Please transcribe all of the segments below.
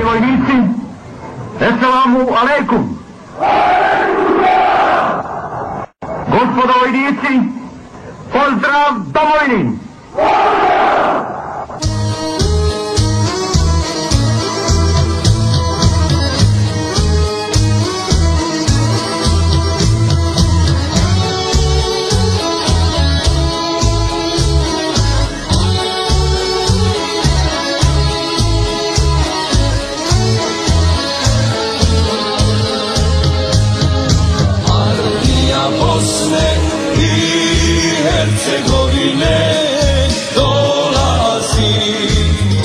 Bratate vojníci, Esselamu alejkum. Gospodo vojníci, pozdrav domoviny. Hercegovine dolazi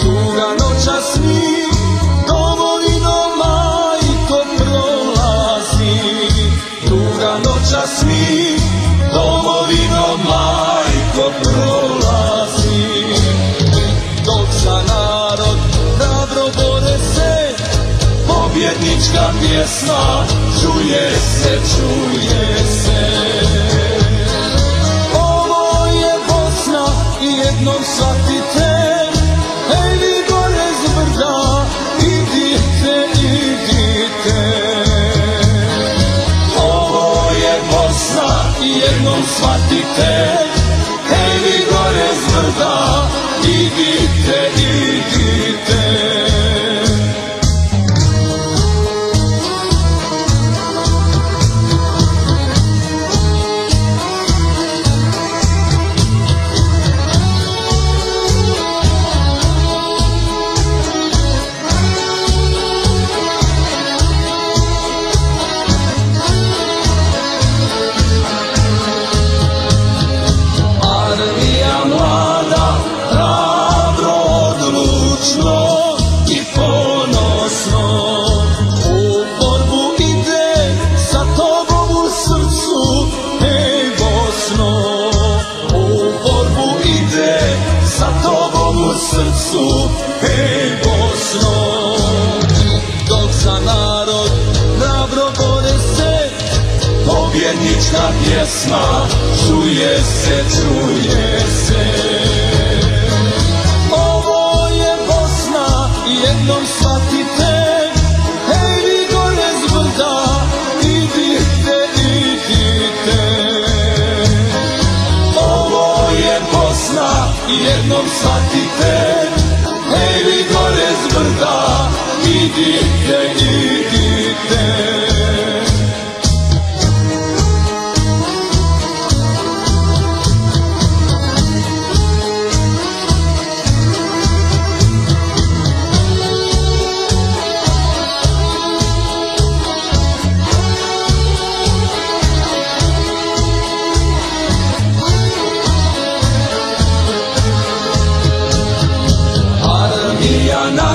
Tuga noćas mi domovino majko prolazi Tuga noćas mi domovino majko prolazi Dok za narod hrabro bore se pobjednička pjesma čuje se, čuje se. Jednom shvatite, hej vi gore s brda, idite, idite. Ovo je Bosna jednom shvatite, hej vi gore s brda, idite, idite. Pobjednička pjesma čuje se, čuje se. Ovo je Bosna jednom shvatite, hej vi gore s idite, idite. Ovo je Bosna jednom shvatite, hej vi gore s idite, idite.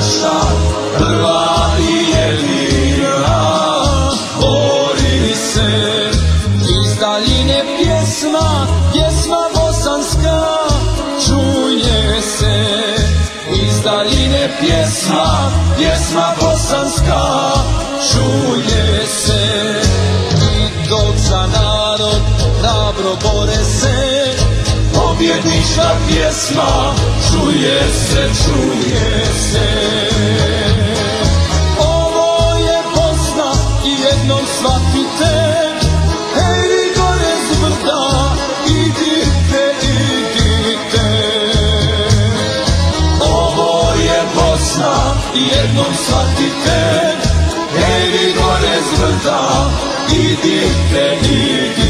Naša prva i jedina se. Iz daljine pjesma, pjesma bosanska čuje se. Iz daljine pjesma, pjesma bosanska čuje se. I dok za narod hrabro bore se pobjednička pjesma čuje se, čuje se. Ovo je Bosna i jednom shvatite, hej gore s idite, idite. Ovo je Bosna i jednom shvatite, hej gore s brda, idite, idite.